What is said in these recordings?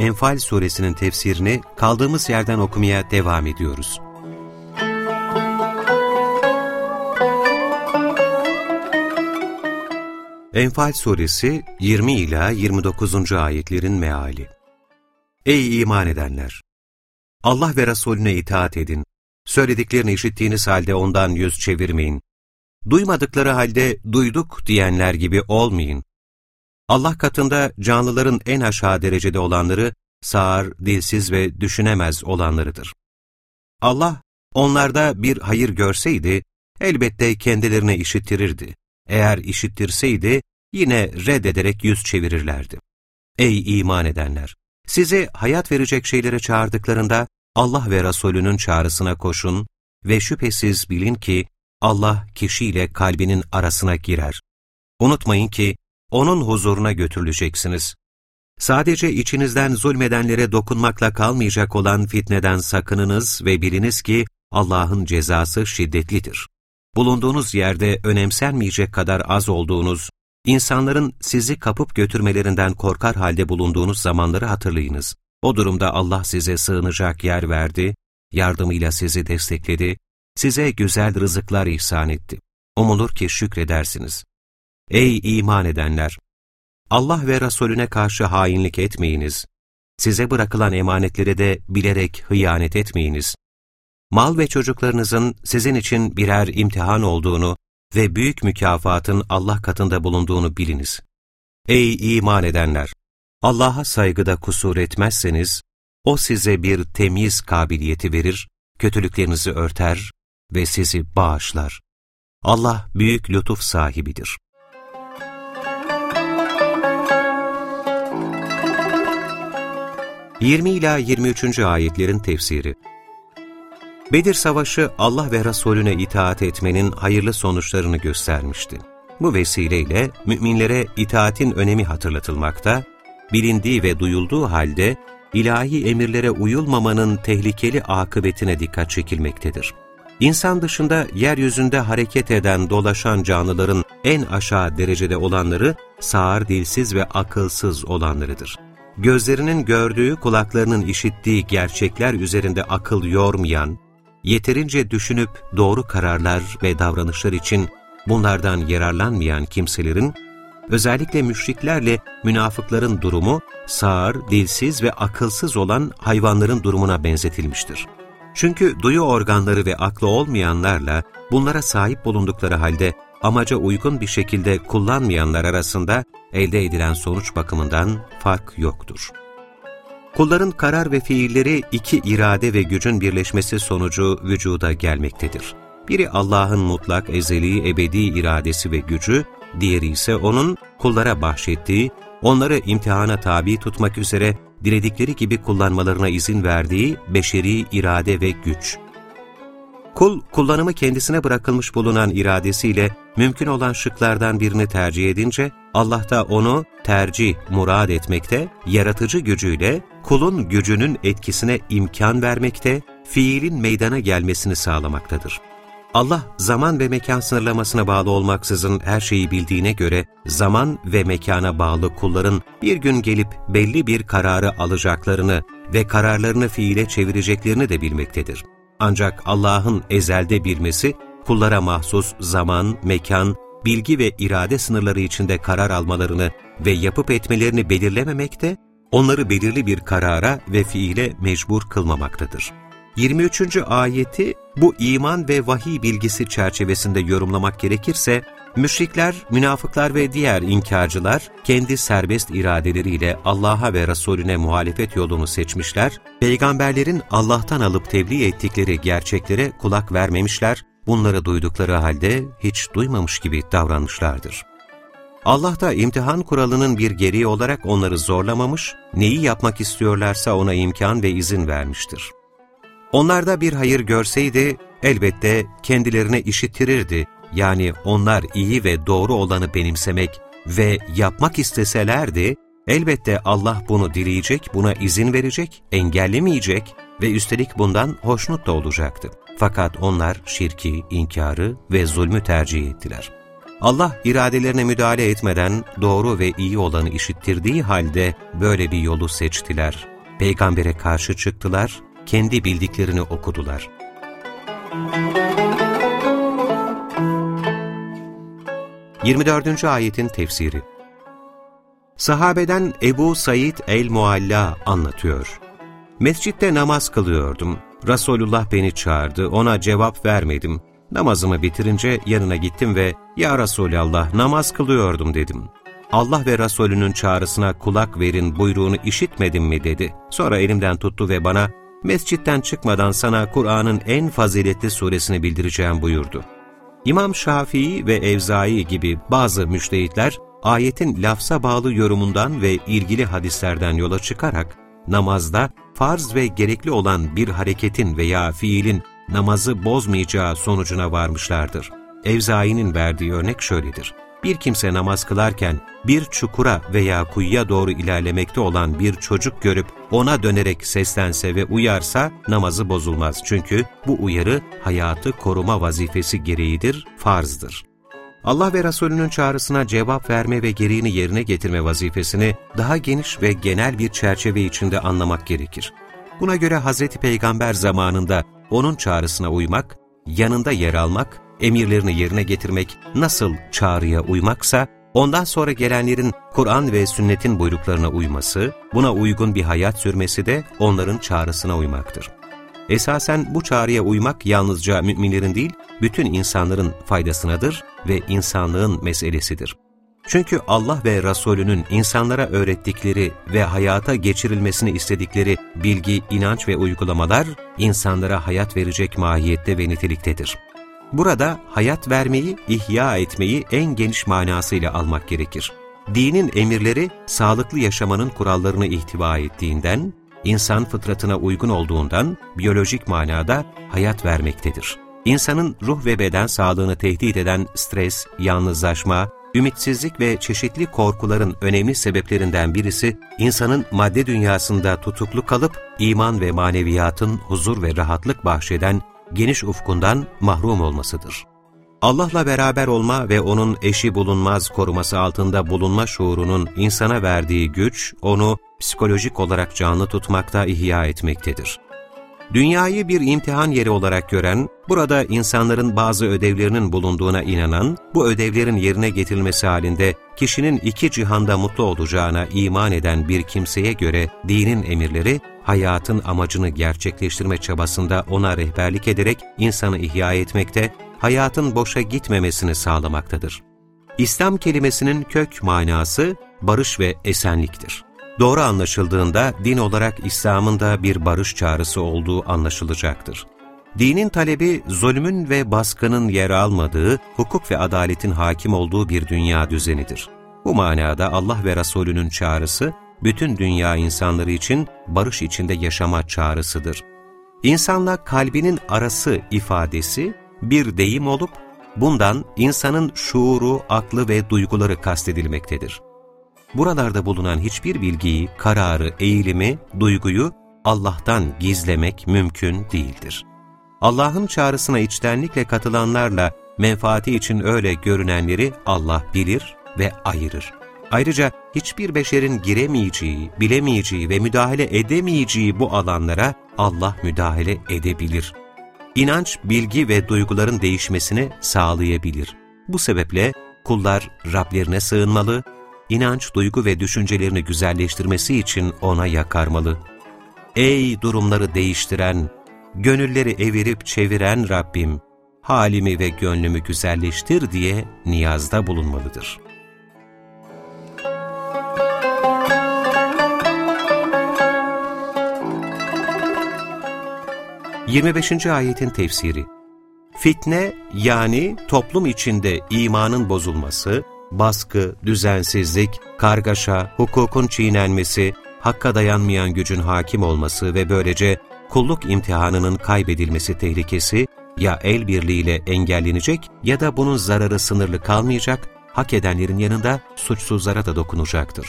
Enfal suresinin tefsirini kaldığımız yerden okumaya devam ediyoruz. Enfal suresi 20 ila 29. ayetlerin meali. Ey iman edenler! Allah ve Resulüne itaat edin. Söylediklerini işittiğiniz halde ondan yüz çevirmeyin. Duymadıkları halde duyduk diyenler gibi olmayın. Allah katında canlıların en aşağı derecede olanları, sağır, dilsiz ve düşünemez olanlarıdır. Allah, onlarda bir hayır görseydi, elbette kendilerine işittirirdi. Eğer işittirseydi, yine reddederek yüz çevirirlerdi. Ey iman edenler! Size hayat verecek şeylere çağırdıklarında, Allah ve Resulünün çağrısına koşun ve şüphesiz bilin ki, Allah kişiyle kalbinin arasına girer. Unutmayın ki O'nun huzuruna götürüleceksiniz. Sadece içinizden zulmedenlere dokunmakla kalmayacak olan fitneden sakınınız ve biliniz ki Allah'ın cezası şiddetlidir. Bulunduğunuz yerde önemsenmeyecek kadar az olduğunuz, insanların sizi kapıp götürmelerinden korkar halde bulunduğunuz zamanları hatırlayınız. O durumda Allah size sığınacak yer verdi, yardımıyla sizi destekledi, size güzel rızıklar ihsan etti. Umulur ki şükredersiniz. Ey iman edenler! Allah ve Resulüne karşı hainlik etmeyiniz. Size bırakılan emanetlere de bilerek hıyanet etmeyiniz. Mal ve çocuklarınızın sizin için birer imtihan olduğunu ve büyük mükafatın Allah katında bulunduğunu biliniz. Ey iman edenler! Allah'a saygıda kusur etmezseniz, O size bir temiz kabiliyeti verir, kötülüklerinizi örter ve sizi bağışlar. Allah büyük lütuf sahibidir. Yirmi ila 23. ayetlerin tefsiri Bedir Savaşı Allah ve Resulüne itaat etmenin hayırlı sonuçlarını göstermişti. Bu vesileyle müminlere itaatin önemi hatırlatılmakta, bilindiği ve duyulduğu halde ilahi emirlere uyulmamanın tehlikeli akıbetine dikkat çekilmektedir. İnsan dışında yeryüzünde hareket eden, dolaşan canlıların en aşağı derecede olanları sağır, dilsiz ve akılsız olanlarıdır. Gözlerinin gördüğü, kulaklarının işittiği gerçekler üzerinde akıl yormayan, yeterince düşünüp doğru kararlar ve davranışlar için bunlardan yararlanmayan kimselerin, özellikle müşriklerle münafıkların durumu sağır, dilsiz ve akılsız olan hayvanların durumuna benzetilmiştir. Çünkü duyu organları ve aklı olmayanlarla bunlara sahip bulundukları halde amaca uygun bir şekilde kullanmayanlar arasında elde edilen sonuç bakımından fark yoktur. Kulların karar ve fiilleri iki irade ve gücün birleşmesi sonucu vücuda gelmektedir. Biri Allah'ın mutlak, ezeli, ebedi iradesi ve gücü, diğeri ise O'nun kullara bahşettiği, onları imtihana tabi tutmak üzere diledikleri gibi kullanmalarına izin verdiği beşeri irade ve güç. Kul, kullanımı kendisine bırakılmış bulunan iradesiyle mümkün olan şıklardan birini tercih edince, Allah da onu tercih, murad etmekte, yaratıcı gücüyle kulun gücünün etkisine imkan vermekte, fiilin meydana gelmesini sağlamaktadır. Allah zaman ve mekan sınırlamasına bağlı olmaksızın her şeyi bildiğine göre zaman ve mekana bağlı kulların bir gün gelip belli bir kararı alacaklarını ve kararlarını fiile çevireceklerini de bilmektedir. Ancak Allah'ın ezelde bilmesi, kullara mahsus zaman, mekan, bilgi ve irade sınırları içinde karar almalarını ve yapıp etmelerini belirlememekte, onları belirli bir karara ve fiile mecbur kılmamaktadır. 23. ayeti bu iman ve vahiy bilgisi çerçevesinde yorumlamak gerekirse, müşrikler, münafıklar ve diğer inkarcılar kendi serbest iradeleriyle Allah'a ve Resulüne muhalefet yolunu seçmişler, peygamberlerin Allah'tan alıp tebliğ ettikleri gerçeklere kulak vermemişler, bunları duydukları halde hiç duymamış gibi davranmışlardır. Allah da imtihan kuralının bir gereği olarak onları zorlamamış, neyi yapmak istiyorlarsa ona imkan ve izin vermiştir. Onlarda bir hayır görseydi, elbette kendilerine işittirirdi yani onlar iyi ve doğru olanı benimsemek ve yapmak isteselerdi, elbette Allah bunu dileyecek, buna izin verecek, engellemeyecek ve üstelik bundan hoşnut da olacaktı. Fakat onlar şirki, inkarı ve zulmü tercih ettiler. Allah iradelerine müdahale etmeden doğru ve iyi olanı işittirdiği halde böyle bir yolu seçtiler. Peygambere karşı çıktılar, kendi bildiklerini okudular. Müzik 24. ayetin tefsiri Sahabeden Ebu Said el-Mualla anlatıyor. Mescitte namaz kılıyordum. Resulullah beni çağırdı, ona cevap vermedim. Namazımı bitirince yanına gittim ve ''Ya Resulallah namaz kılıyordum'' dedim. Allah ve Resulünün çağrısına kulak verin buyruğunu işitmedim mi dedi. Sonra elimden tuttu ve bana mescitten çıkmadan sana Kur'an'ın en faziletli suresini bildireceğim buyurdu.'' İmam Şafii ve Evzai gibi bazı müştehitler ayetin lafza bağlı yorumundan ve ilgili hadislerden yola çıkarak namazda farz ve gerekli olan bir hareketin veya fiilin namazı bozmayacağı sonucuna varmışlardır. Evzai'nin verdiği örnek şöyledir. Bir kimse namaz kılarken bir çukura veya kuyuya doğru ilerlemekte olan bir çocuk görüp ona dönerek seslense ve uyarsa namazı bozulmaz. Çünkü bu uyarı hayatı koruma vazifesi gereğidir, farzdır. Allah ve Resulünün çağrısına cevap verme ve gereğini yerine getirme vazifesini daha geniş ve genel bir çerçeve içinde anlamak gerekir. Buna göre Hz. Peygamber zamanında onun çağrısına uymak, yanında yer almak, emirlerini yerine getirmek nasıl çağrıya uymaksa, ondan sonra gelenlerin Kur'an ve sünnetin buyruklarına uyması, buna uygun bir hayat sürmesi de onların çağrısına uymaktır. Esasen bu çağrıya uymak yalnızca müminlerin değil, bütün insanların faydasınadır ve insanlığın meselesidir. Çünkü Allah ve Resulünün insanlara öğrettikleri ve hayata geçirilmesini istedikleri bilgi, inanç ve uygulamalar insanlara hayat verecek mahiyette ve niteliktedir. Burada hayat vermeyi, ihya etmeyi en geniş manasıyla almak gerekir. Dinin emirleri sağlıklı yaşamanın kurallarını ihtiva ettiğinden, insan fıtratına uygun olduğundan biyolojik manada hayat vermektedir. İnsanın ruh ve beden sağlığını tehdit eden stres, yalnızlaşma, ümitsizlik ve çeşitli korkuların önemli sebeplerinden birisi, insanın madde dünyasında tutuklu kalıp iman ve maneviyatın huzur ve rahatlık bahşeden geniş ufkundan mahrum olmasıdır. Allah'la beraber olma ve O'nun eşi bulunmaz koruması altında bulunma şuurunun insana verdiği güç, onu psikolojik olarak canlı tutmakta ihya etmektedir. Dünyayı bir imtihan yeri olarak gören, burada insanların bazı ödevlerinin bulunduğuna inanan, bu ödevlerin yerine getirilmesi halinde kişinin iki cihanda mutlu olacağına iman eden bir kimseye göre dinin emirleri, hayatın amacını gerçekleştirme çabasında ona rehberlik ederek insanı ihya etmekte, hayatın boşa gitmemesini sağlamaktadır. İslam kelimesinin kök manası barış ve esenliktir. Doğru anlaşıldığında din olarak İslam'ın da bir barış çağrısı olduğu anlaşılacaktır. Dinin talebi zulmün ve baskının yer almadığı, hukuk ve adaletin hakim olduğu bir dünya düzenidir. Bu manada Allah ve Resulünün çağrısı, bütün dünya insanları için barış içinde yaşama çağrısıdır. İnsanla kalbinin arası ifadesi bir deyim olup, bundan insanın şuuru, aklı ve duyguları kastedilmektedir. Buralarda bulunan hiçbir bilgiyi, kararı, eğilimi, duyguyu Allah'tan gizlemek mümkün değildir. Allah'ın çağrısına içtenlikle katılanlarla menfaati için öyle görünenleri Allah bilir ve ayırır. Ayrıca hiçbir beşerin giremeyeceği, bilemeyeceği ve müdahale edemeyeceği bu alanlara Allah müdahale edebilir. İnanç, bilgi ve duyguların değişmesini sağlayabilir. Bu sebeple kullar Rablerine sığınmalı, inanç, duygu ve düşüncelerini güzelleştirmesi için ona yakarmalı. Ey durumları değiştiren, gönülleri evirip çeviren Rabbim, halimi ve gönlümü güzelleştir diye niyazda bulunmalıdır. Yirmi beşinci ayetin tefsiri Fitne yani toplum içinde imanın bozulması, baskı, düzensizlik, kargaşa, hukukun çiğnenmesi, hakka dayanmayan gücün hakim olması ve böylece kulluk imtihanının kaybedilmesi tehlikesi ya el birliğiyle engellenecek ya da bunun zararı sınırlı kalmayacak, hak edenlerin yanında suçsuzlara da dokunacaktır.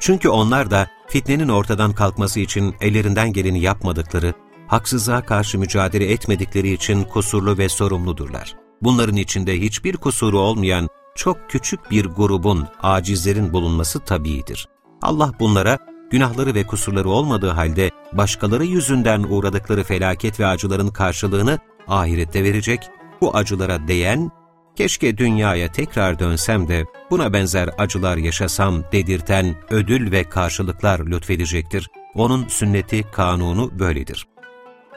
Çünkü onlar da fitnenin ortadan kalkması için ellerinden geleni yapmadıkları, haksızlığa karşı mücadele etmedikleri için kusurlu ve sorumludurlar. Bunların içinde hiçbir kusuru olmayan çok küçük bir grubun, acizlerin bulunması tabiidir. Allah bunlara günahları ve kusurları olmadığı halde başkaları yüzünden uğradıkları felaket ve acıların karşılığını ahirette verecek, bu acılara değen, keşke dünyaya tekrar dönsem de buna benzer acılar yaşasam dedirten ödül ve karşılıklar lütfedecektir. Onun sünneti, kanunu böyledir.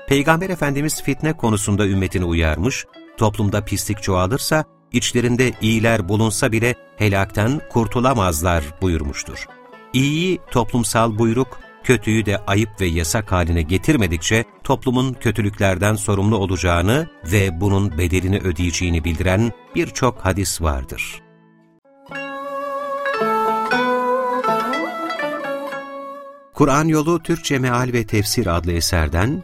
Peygamber Efendimiz fitne konusunda ümmetini uyarmış, toplumda pislik çoğalırsa, içlerinde iyiler bulunsa bile helakten kurtulamazlar buyurmuştur. İyiyi toplumsal buyruk, kötüyü de ayıp ve yasak haline getirmedikçe toplumun kötülüklerden sorumlu olacağını ve bunun bedelini ödeyeceğini bildiren birçok hadis vardır. Kur'an Yolu Türkçe Meal ve Tefsir adlı eserden